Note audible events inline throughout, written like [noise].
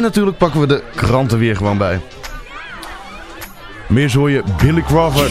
En natuurlijk pakken we de kranten weer gewoon bij. Meer hoor je Billy Crawford.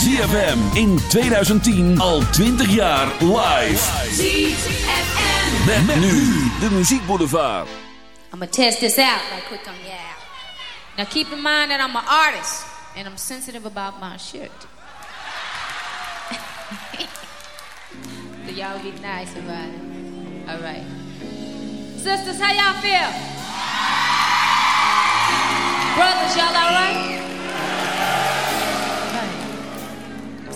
ZFM in 2010 al 20 jaar live. ZFM. Met, met nu de muziekboulevard. I'm gonna test this out right quick on yeah. Now keep in mind that I'm an artist and I'm sensitive about my shirt. [laughs] so y'all be nice about it. All right. Sisters, how y'all feel? Brothers, y'all all right?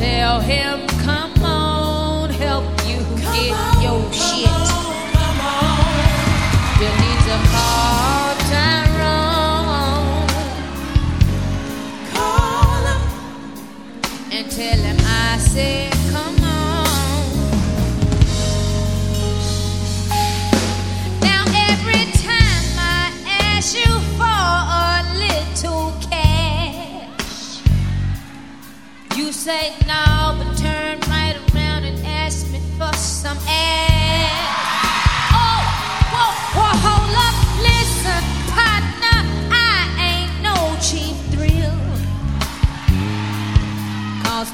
tell him, come on, help you get your say come on. Now every time I ask you for a little cash, you say no, but turn right around and ask me for some ass.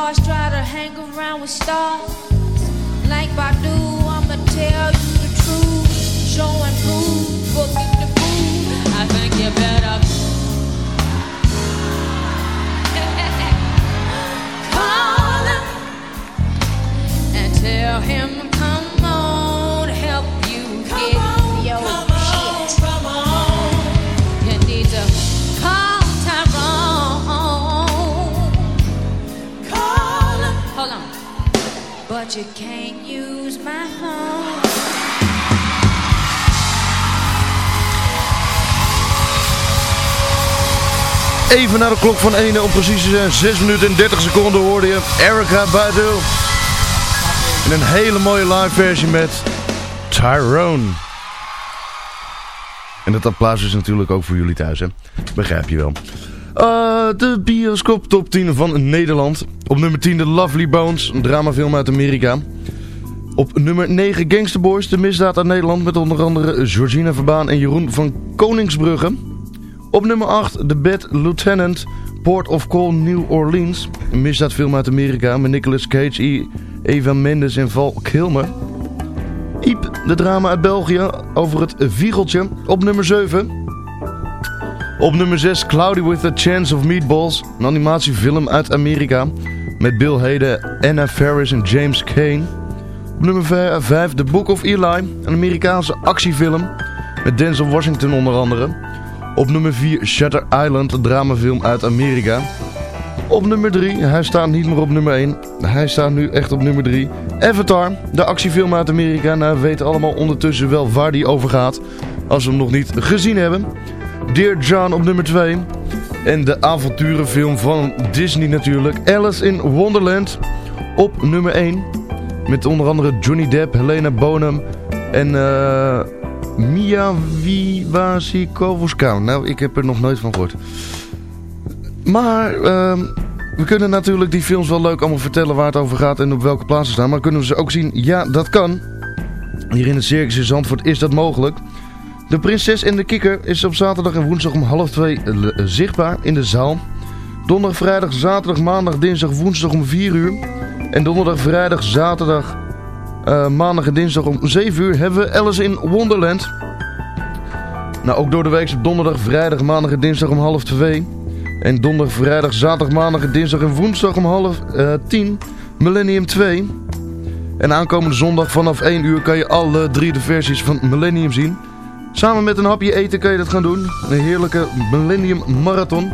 Around try to hang around with stars. Like Badu, I'ma tell you the truth. Show and prove, booking the food. I think you better [laughs] call him and tell him, Use my. Even naar de klok van 1 om precies te zijn. 6 minuten en 30 seconden hoorde je Erica Badu. In een hele mooie live versie met Tyrone. En dat applaus is natuurlijk ook voor jullie thuis, hè? Begrijp je wel. Eh, de bioscoop top 10 van Nederland. Op nummer 10 The Lovely Bones, een dramafilm uit Amerika. Op nummer 9 Gangster Boys, de misdaad uit Nederland met onder andere Georgina Verbaan en Jeroen van Koningsbrugge. Op nummer 8 The Bad Lieutenant, Port of Call New Orleans, een misdaadfilm uit Amerika met Nicolas Cage, Eva Mendes en Val Kilmer. Iep, de drama uit België over het Viegeltje, op nummer 7. Op nummer 6 Cloudy with a Chance of Meatballs, een animatiefilm uit Amerika met Bill Hader, Anna Faris en James Kane. Op nummer 5 The Book of Eli, een Amerikaanse actiefilm met Denzel Washington onder andere. Op nummer 4 Shutter Island, een dramafilm uit Amerika. Op nummer 3, hij staat niet meer op nummer 1. Hij staat nu echt op nummer 3. Avatar, de actiefilm uit Amerika. Nou, we weten allemaal ondertussen wel waar die over gaat. Als we hem nog niet gezien hebben. Dear John op nummer 2. En de avonturenfilm van Disney natuurlijk. Alice in Wonderland op nummer 1. Met onder andere Johnny Depp, Helena Bonham en uh, Mia Wasikowska. Nou, ik heb er nog nooit van gehoord. Maar uh, we kunnen natuurlijk die films wel leuk allemaal vertellen waar het over gaat en op welke plaatsen staan. Maar kunnen we ze ook zien? Ja, dat kan. Hier in het Circus in Zandvoort is dat mogelijk. De Prinses en de Kikker is op zaterdag en woensdag om half twee uh, zichtbaar in de zaal. Donderdag, vrijdag, zaterdag, maandag, dinsdag, woensdag om 4 uur. En donderdag, vrijdag, zaterdag, uh, maandag en dinsdag om 7 uur hebben we Alice in Wonderland. Nou, ook door de week op donderdag, vrijdag, maandag en dinsdag om half 2. En donderdag, vrijdag, zaterdag, maandag en dinsdag en woensdag om half uh, 10 Millennium 2. En aankomende zondag vanaf 1 uur kan je alle drie de versies van Millennium zien. Samen met een hapje eten kan je dat gaan doen. Een heerlijke Millennium Marathon.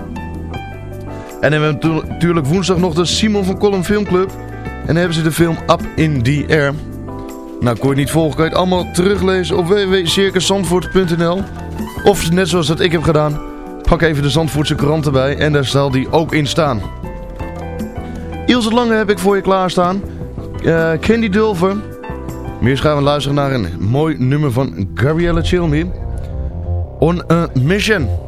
En dan hebben we natuurlijk woensdag nog de Simon van Kolm Filmclub. En dan hebben ze de film Up in the Air. Nou, kon je niet volgen, kan je het allemaal teruglezen op www.circuszandvoort.nl Of net zoals dat ik heb gedaan, pak even de Zandvoortse krant erbij en daar zal die ook in staan. Ilse Lange heb ik voor je klaarstaan. Uh, Candy Dulver. Meer gaan we luisteren naar een mooi nummer van Gabriella Chilmi. On a Mission.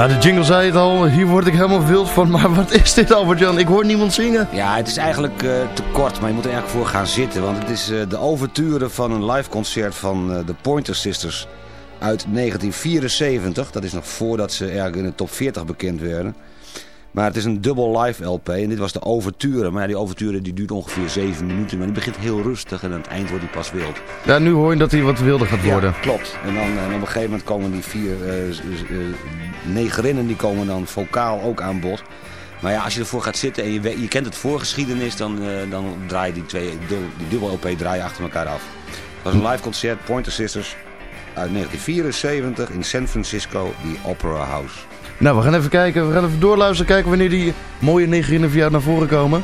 Nou, de jingle zei het al, hier word ik helemaal wild van. Maar [laughs] wat is dit, Albert-Jan? Ik hoor niemand zingen. Ja, het is eigenlijk eh, te kort, maar je moet er eigenlijk voor gaan zitten. Want het is eh, de overture van een live concert van eh, de Pointer Sisters uit 1974. Dat is nog voordat ze eigenlijk in de top 40 bekend werden. Maar het is een dubbel live LP en dit was de overture. Maar ja, die overture die duurt ongeveer 7 minuten, maar die begint heel rustig en aan het eind wordt die pas wild. Ja, nu hoor je dat hij wat wilder gaat worden. Ja, klopt. En dan en op een gegeven moment komen die vier uh, uh, negerinnen, die komen dan vocaal ook aan bod. Maar ja, als je ervoor gaat zitten en je, je kent het voorgeschiedenis, dan, uh, dan draai je die, twee, die dubbel LP draai je achter elkaar af. Het was een live concert, Pointer Sisters, uit 1974 in San Francisco, die Opera House. Nou, we gaan even kijken, we gaan even doorluisteren, kijken wanneer die mooie negerinnen via naar voren komen.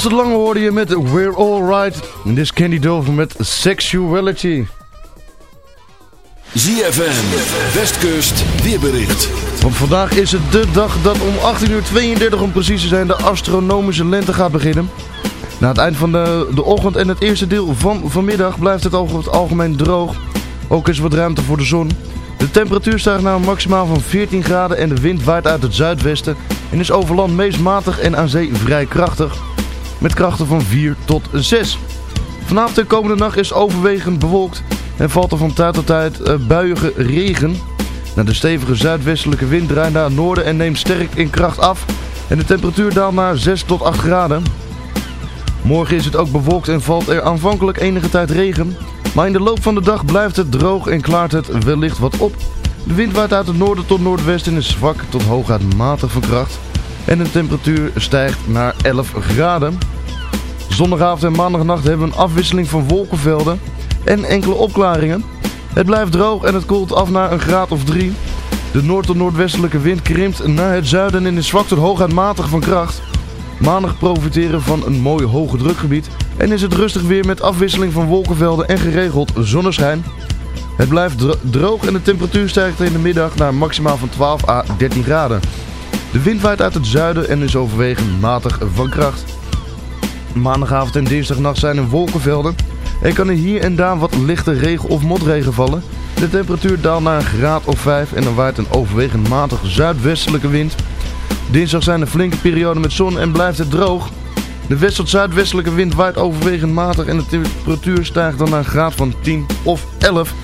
Ilse de Lange hoorde je met We're Alright. En dit is Candy Dover met Sexuality. ZFM, Westkust, weerbericht. Want vandaag is het de dag dat om 18.32 uur om precies te zijn de astronomische lente gaat beginnen. Na het eind van de, de ochtend en het eerste deel van vanmiddag blijft het over het algemeen droog. Ook is er wat ruimte voor de zon. De temperatuur stijgt naar een maximaal van 14 graden en de wind waait uit het zuidwesten en is over land meest matig en aan zee vrij krachtig. Met krachten van 4 tot 6. Vanavond en komende nacht is overwegend bewolkt en valt er van tijd tot tijd uh, buiige regen. Na de stevige zuidwestelijke wind draait naar het noorden en neemt sterk in kracht af. En de temperatuur daalt naar 6 tot 8 graden. Morgen is het ook bewolkt en valt er aanvankelijk enige tijd regen. Maar in de loop van de dag blijft het droog en klaart het wellicht wat op. De wind waait uit het noorden tot noordwesten en is zwak tot hooguit matig van kracht. En de temperatuur stijgt naar 11 graden. Zondagavond en maandagnacht hebben we een afwisseling van wolkenvelden en enkele opklaringen. Het blijft droog en het koelt af naar een graad of 3. De noord- tot noordwestelijke wind krimpt naar het zuiden en is zwak tot hooguit matig van kracht. Maandag profiteren van een mooi hoge drukgebied en is het rustig weer met afwisseling van wolkenvelden en geregeld zonneschijn. Het blijft droog en de temperatuur stijgt in de middag naar maximaal van 12 à 13 graden. De wind waait uit het zuiden en is overwegend matig van kracht. Maandagavond en dinsdagnacht zijn er wolkenvelden. Er kan er hier en daar wat lichte regen of motregen vallen. De temperatuur daalt naar een graad of 5 en dan waait een overwegend matig zuidwestelijke wind. Dinsdag zijn er flinke perioden met zon en blijft het droog. De west- tot zuidwestelijke wind waait overwegend matig en de temperatuur stijgt dan naar een graad van 10 of 11.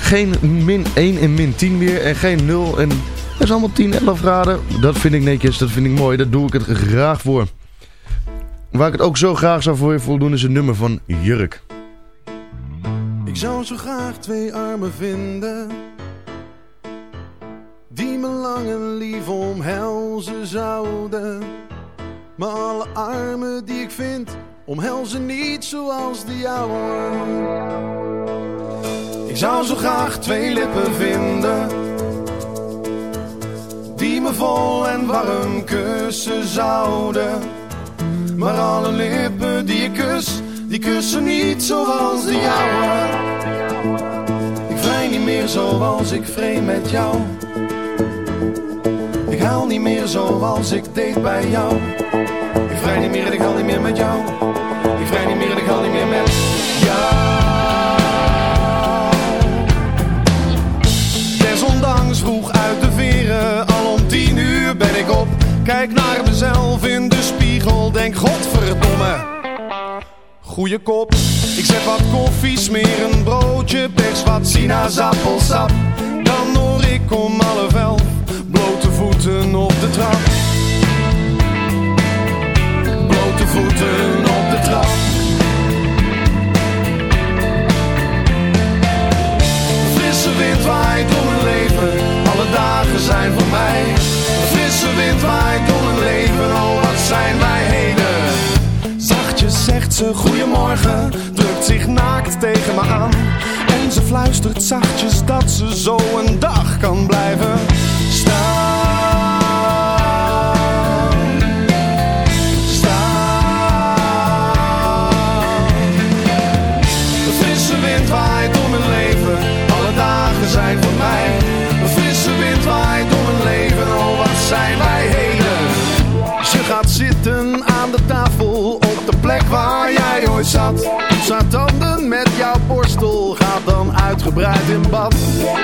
Geen min 1 en min 10 meer en geen 0 en... Dat is allemaal 10, 11 graden. Dat vind ik netjes, dat vind ik mooi. Daar doe ik het graag voor. Waar ik het ook zo graag zou voor je voldoen is een nummer van Jurk. Ik zou zo graag twee armen vinden Die me lang en lief omhelzen zouden Maar alle armen die ik vind Omhelzen niet zoals de jouwe Ik zou zo graag twee lippen vinden Die me vol en warm kussen zouden maar alle lippen die ik kus, die kussen niet zoals de jouwe. Ik vrij niet meer zoals ik vreemd met jou. Ik haal niet meer zoals ik deed bij jou. Ik vrij niet meer en ik haal niet meer met jou. Kijk naar mezelf in de spiegel, denk godverdomme. Goeie kop, ik zet wat koffie, smeer een broodje, pers wat sinaasappelsap. Dan hoor ik om half elf, blote voeten op de trap. Blote voeten op de trap. Frisse wind waait door mijn leven, alle dagen zijn voor mij. Frisse wind waait door mijn leven, oh wat zijn wij heden. Zachtjes zegt ze goeiemorgen, drukt zich naakt tegen me aan. En ze fluistert zachtjes dat ze zo een dag kan blijven. Staan. Uitgebreid in bad.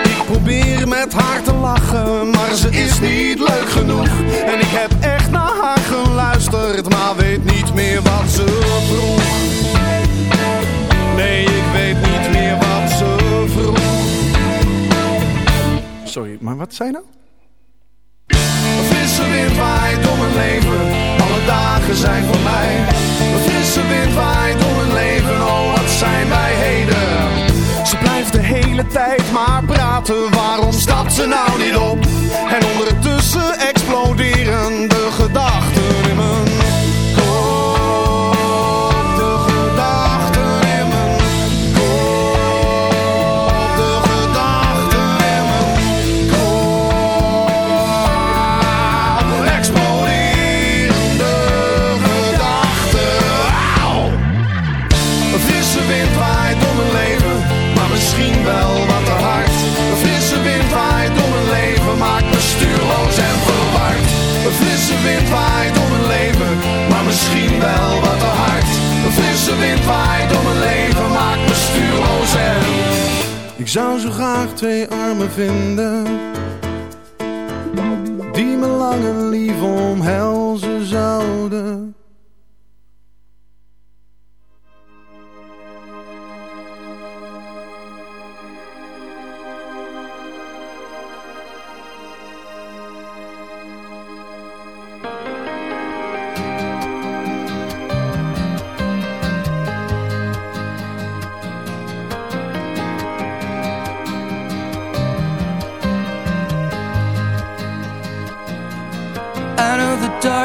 Ik probeer met haar te lachen, maar ze is niet leuk genoeg. En ik heb echt naar haar geluisterd, maar weet niet meer wat ze vroeg. Nee, ik weet niet meer wat ze vroeg. Sorry, maar wat zei nou? Frisse wind waait door mijn leven, alle dagen zijn voor mij. Tijd maar praten, waarom stapt ze nou niet op? En ondertussen twee armen vinden Die me lang en lief omhelzen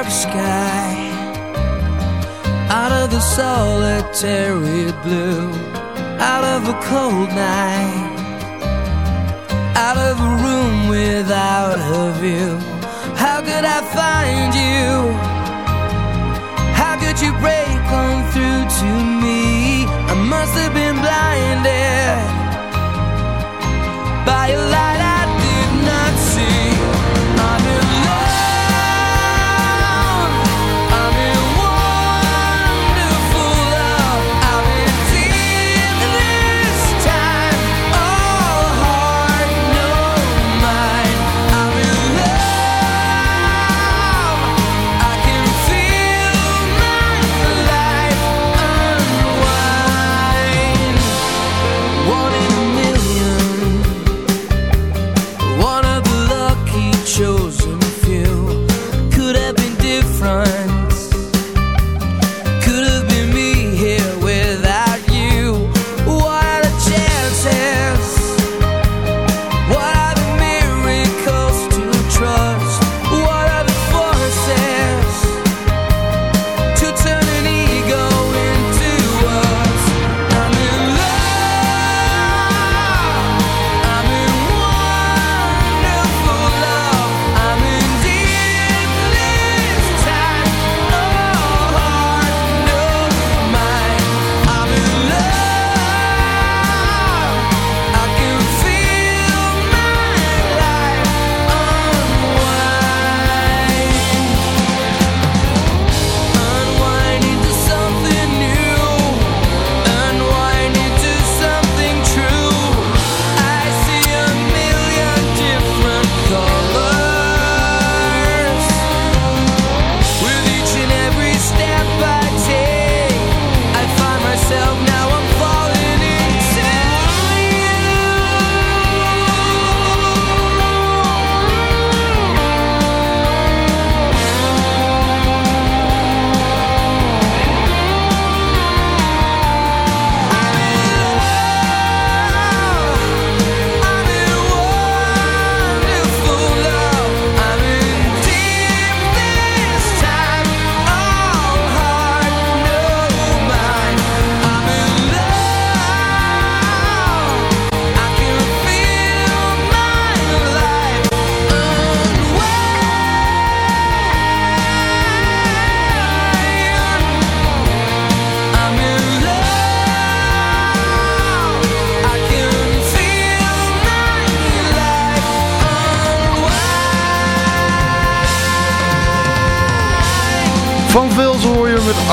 the sky, out of the solitary blue, out of a cold night, out of a room without a view. How could I find you? How could you break on through to me? I must have been blinded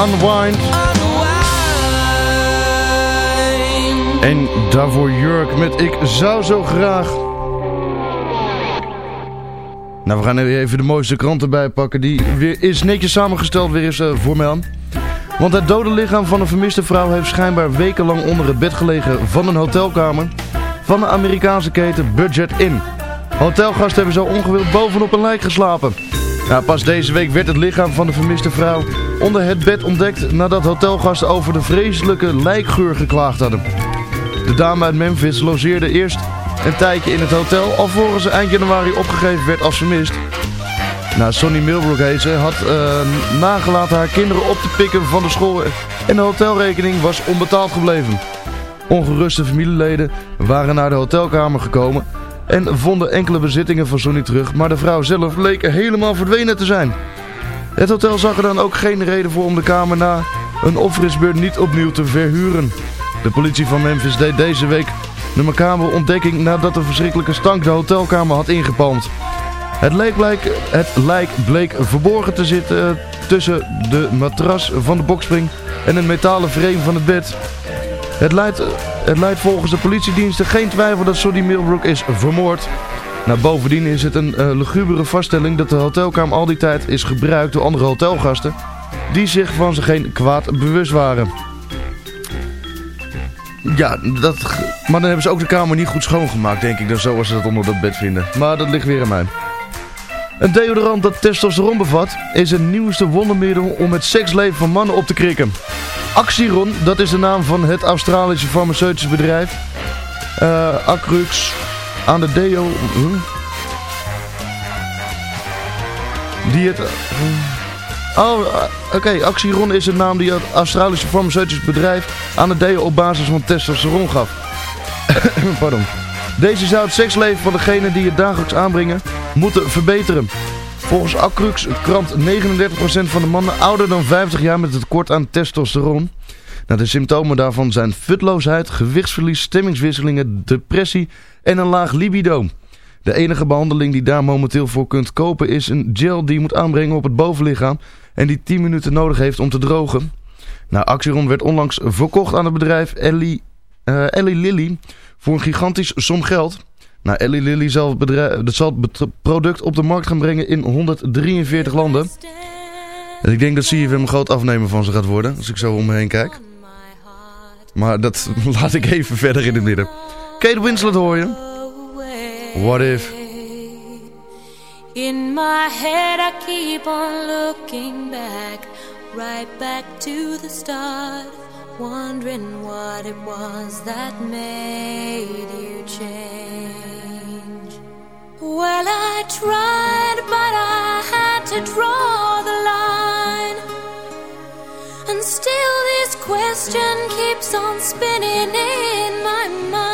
Unwind. Unwind. En daarvoor Jurk met Ik zou zo graag. Nou, we gaan er even de mooiste krant erbij pakken. Die weer is netjes samengesteld weer eens eh, voor mij aan. Want het dode lichaam van een vermiste vrouw heeft schijnbaar wekenlang onder het bed gelegen van een hotelkamer van de Amerikaanse keten Budget Inn. Hotelgasten hebben zo ongewild bovenop een lijk geslapen. Nou, pas deze week werd het lichaam van de vermiste vrouw onder het bed ontdekt nadat hotelgasten over de vreselijke lijkgeur geklaagd hadden. De dame uit Memphis logeerde eerst een tijdje in het hotel, alvorens ze eind januari opgegeven werd als vermist. Nou, Sonny Milbrook heet ze, had eh, nagelaten haar kinderen op te pikken van de school en de hotelrekening was onbetaald gebleven. Ongeruste familieleden waren naar de hotelkamer gekomen en vonden enkele bezittingen van Sonny terug, maar de vrouw zelf leek helemaal verdwenen te zijn. Het hotel zag er dan ook geen reden voor om de kamer na een opfrisbeurt niet opnieuw te verhuren. De politie van Memphis deed deze week de macabere ontdekking nadat de verschrikkelijke stank de hotelkamer had ingepalmd. Het lijk, bleek, het lijk bleek verborgen te zitten tussen de matras van de bokspring en een metalen frame van het bed. Het leidt, het leidt volgens de politiediensten geen twijfel dat Soddy Millbrook is vermoord. Nou, bovendien is het een uh, lugubere vaststelling dat de hotelkamer al die tijd is gebruikt door andere hotelgasten die zich van zich geen kwaad bewust waren. Ja, dat, maar dan hebben ze ook de kamer niet goed schoongemaakt, denk ik. Dan zoals ze dat onder dat bed vinden. Maar dat ligt weer aan mij. Een deodorant dat testosteron bevat is het nieuwste wondermiddel om het seksleven van mannen op te krikken. Axiron, dat is de naam van het Australische farmaceutische bedrijf. Uh, Acrux, aan de deo... Huh? Die het... Uh, Oh, uh, oké. Okay. Is de naam die het Australische farmaceutisch bedrijf aan de deo op basis van testosteron gaf. [coughs] Pardon. Deze zou het seksleven van degene die het dagelijks aanbrengen moeten verbeteren. Volgens Acrux krant 39% van de mannen ouder dan 50 jaar met het tekort aan testosteron. Nou, de symptomen daarvan zijn futloosheid, gewichtsverlies, stemmingswisselingen, depressie en een laag libido. De enige behandeling die daar momenteel voor kunt kopen is een gel die je moet aanbrengen op het bovenlichaam en die 10 minuten nodig heeft om te drogen. Nou, Axiron werd onlangs verkocht aan het bedrijf Ellie, uh, Ellie Lilly voor een gigantisch som geld. Nou, Ellie Lilly zal het, zal het product op de markt gaan brengen in 143 landen. En ik denk dat CFM een groot afnemer van ze gaat worden, als ik zo om me heen kijk. Maar dat [laughs] laat ik even verder in het midden. Kate Winslet hoor je. What if? In my head I keep on looking back, right back to the start, wondering what it was that made you change. Well, I tried, but I had to draw the line. And still this question keeps on spinning in my mind.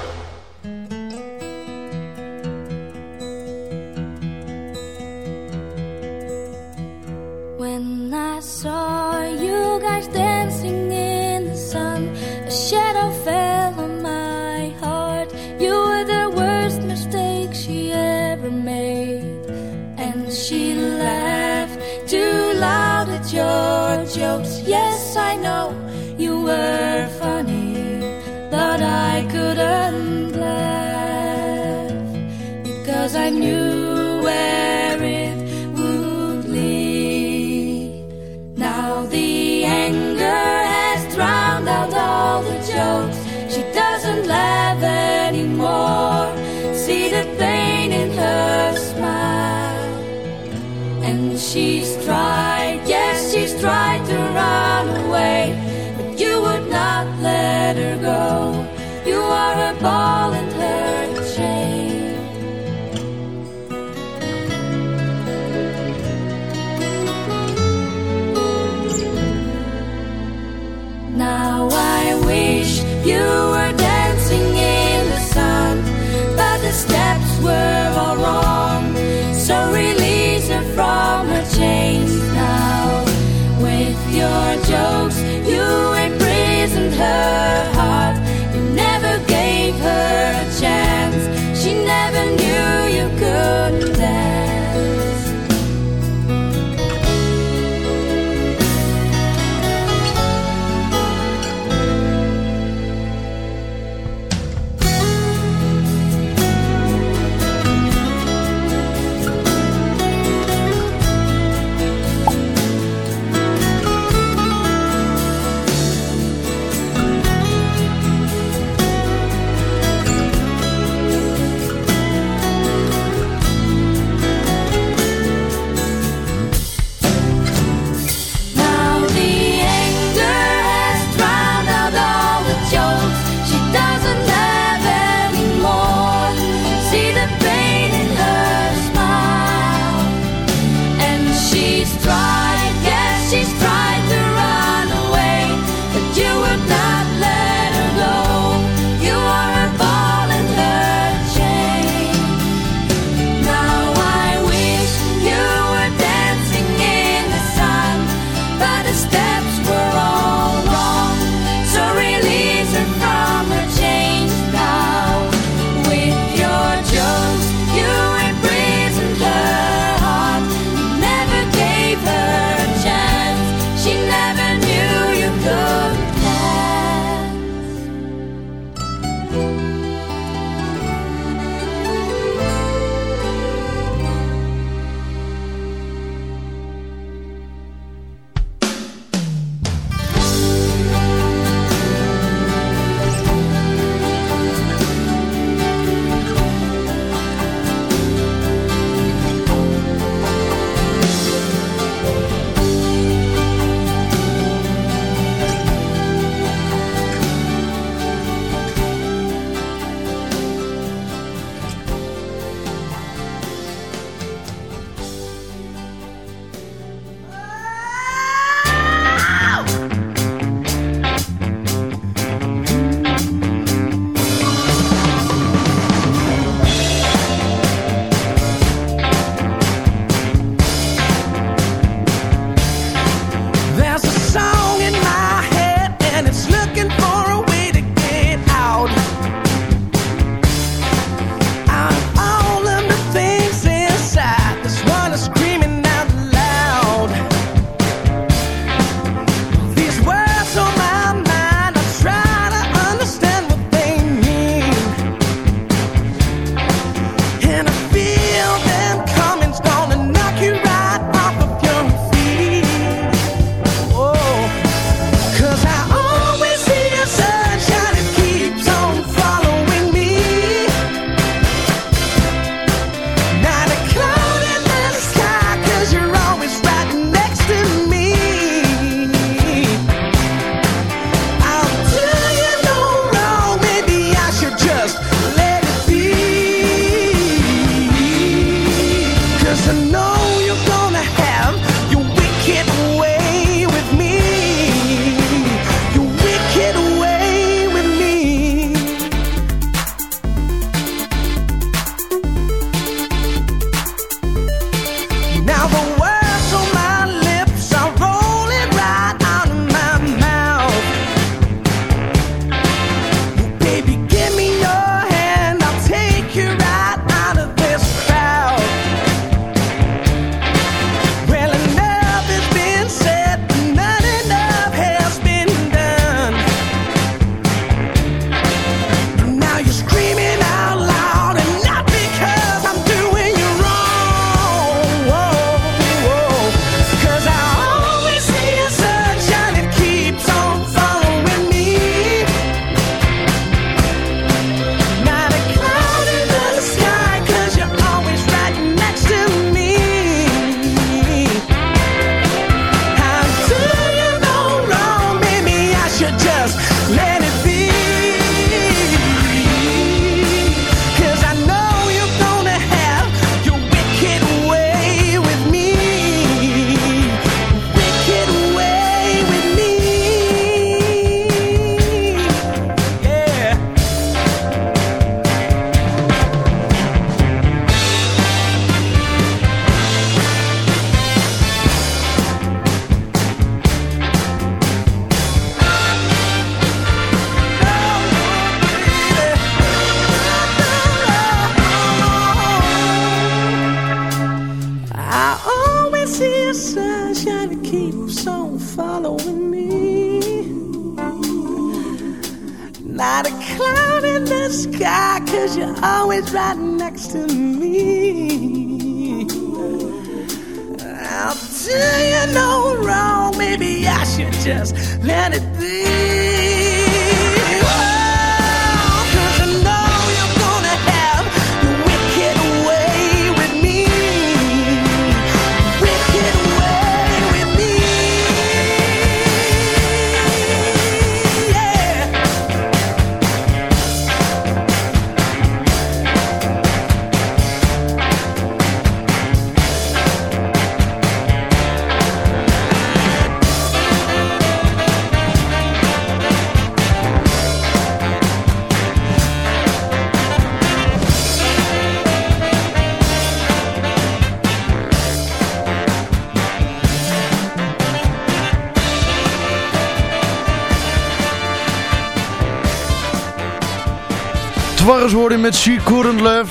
Met She Live.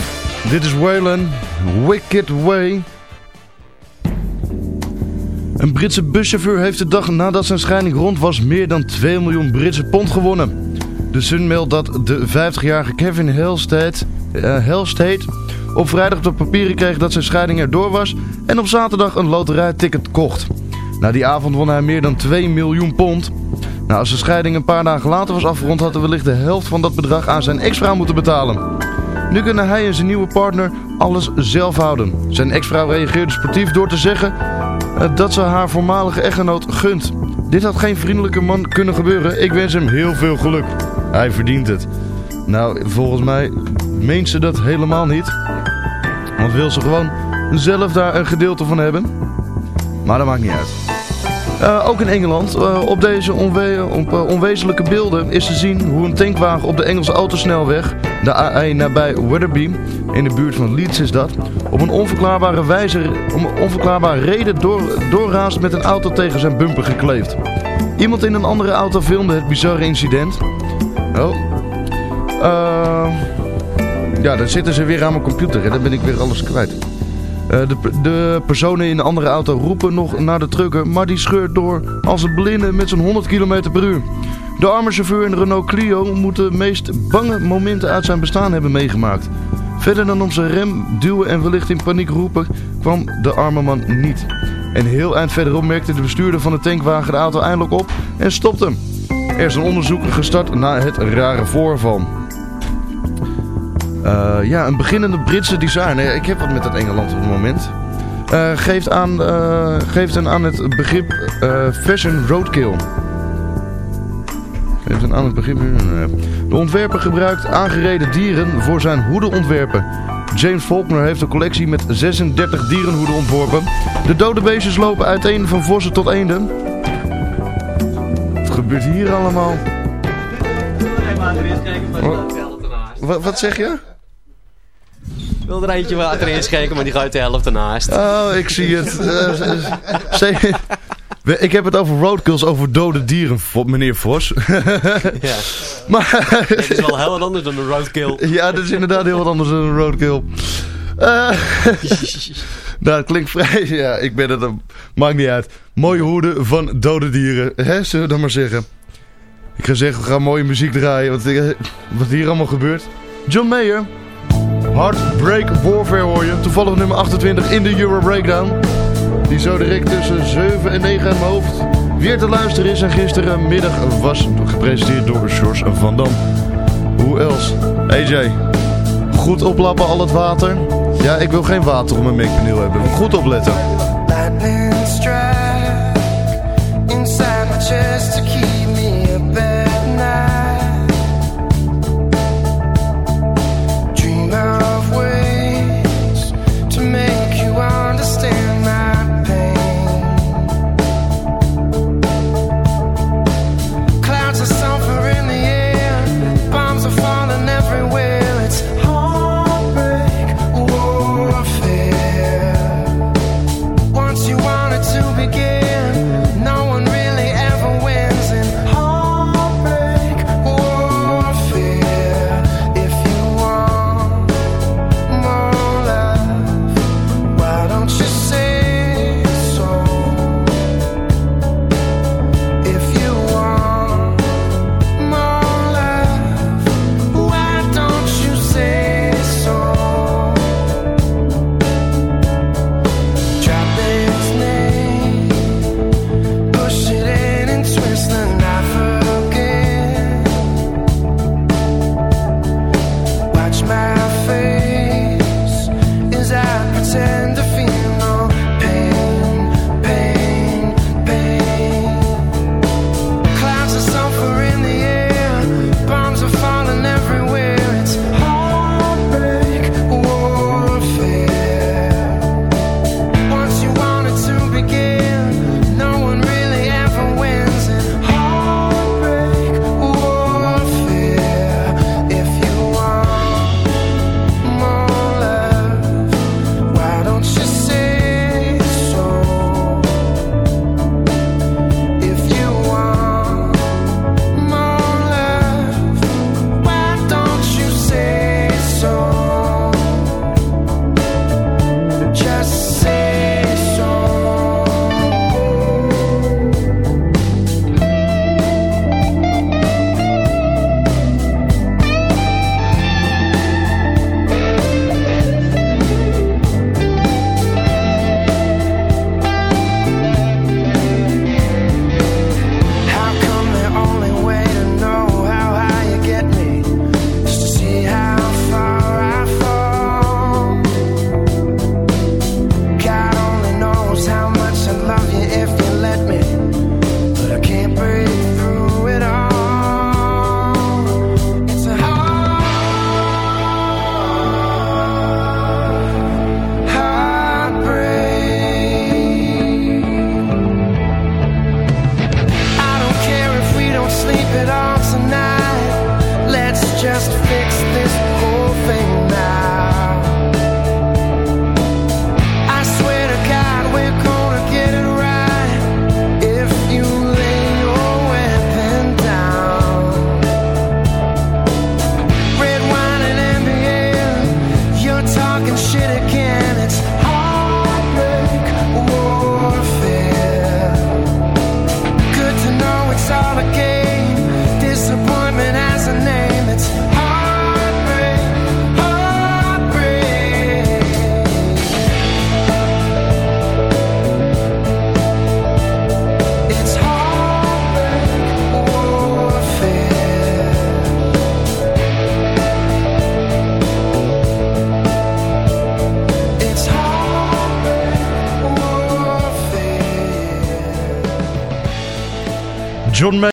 Dit is Waylon, Wicked Way. Een Britse buschauffeur heeft de dag nadat zijn scheiding rond was meer dan 2 miljoen Britse pond gewonnen. De Sun meldt dat de 50-jarige Kevin Hellstead, eh, op vrijdag op papieren kreeg dat zijn scheiding erdoor was en op zaterdag een loterijticket kocht. Na die avond won hij meer dan 2 miljoen pond. Nou, als de scheiding een paar dagen later was afgerond, had hij wellicht de helft van dat bedrag aan zijn ex-vrouw moeten betalen. Nu kunnen hij en zijn nieuwe partner alles zelf houden. Zijn ex-vrouw reageerde sportief door te zeggen eh, dat ze haar voormalige echtgenoot gunt. Dit had geen vriendelijke man kunnen gebeuren. Ik wens hem heel veel geluk. Hij verdient het. Nou, volgens mij meent ze dat helemaal niet. Want wil ze gewoon zelf daar een gedeelte van hebben. Maar dat maakt niet uit. Uh, ook in Engeland. Uh, op deze op, uh, onwezenlijke beelden is te zien hoe een tankwagen op de Engelse autosnelweg, de A1 nabij Wetherby, in de buurt van Leeds is dat, op een onverklaarbare wijze, om onverklaarbare reden door, doorraast met een auto tegen zijn bumper gekleefd. Iemand in een andere auto filmde het bizarre incident. Oh. ja, dan zitten ze weer aan mijn computer en dan ben ik weer alles kwijt. Uh, de, de, personen in de andere auto roepen nog naar de trucker, maar die scheurt door als een blinde met zo'n 100 km per uur. De arme chauffeur in de Renault Clio moet de meest bange momenten uit zijn bestaan hebben meegemaakt. Verder dan om zijn rem duwen en wellicht in paniek roepen kwam de arme man niet. En heel eind verderop merkte de bestuurder van de tankwagen de auto eindelijk op en stopte hem. Er is een onderzoek gestart naar het rare voorval. Uh, ja, een beginnende Britse designer. Ik heb wat met dat Engeland op het moment. Uh, geeft, aan, uh, geeft een aan het begrip fashion roadkill. Geeft een aan het begrip... De ontwerper gebruikt aangereden dieren voor zijn hoedenontwerpen. James Faulkner heeft een collectie met 36 dierenhoeden ontworpen. De dode beestjes lopen uiteen van vossen tot eenden. Wat gebeurt hier allemaal? Wat, wat zeg je? Wil er eentje water in schenken, maar die gaat de helft ernaast. Oh, ik zie het. [laughs] Uh, ik heb het over roadkills, over dode dieren, meneer Vos. [laughs] ja. Maar, het is wel heel wat anders dan een roadkill. Ja, dat is inderdaad heel wat anders dan een roadkill. Uh, [laughs] nou, het klinkt vrij... Ja, ik ben het... Maakt niet uit. Mooie hoeden van dode dieren. Hè, zullen we dan maar zeggen. Ik ga zeggen, we gaan mooie muziek draaien. Wat, wat hier allemaal gebeurt. John Mayer. Heartbreak Warfare hoor je. Toevallig nummer 28 in de Euro Breakdown. Die zo direct tussen 7 en 9 in mijn hoofd weer te luisteren is. En gisterenmiddag was gepresenteerd door George van Dam. Hoe else? AJ. Goed oplappen al het water. Ja, ik wil geen water om mijn mengpaneel hebben. Goed opletten.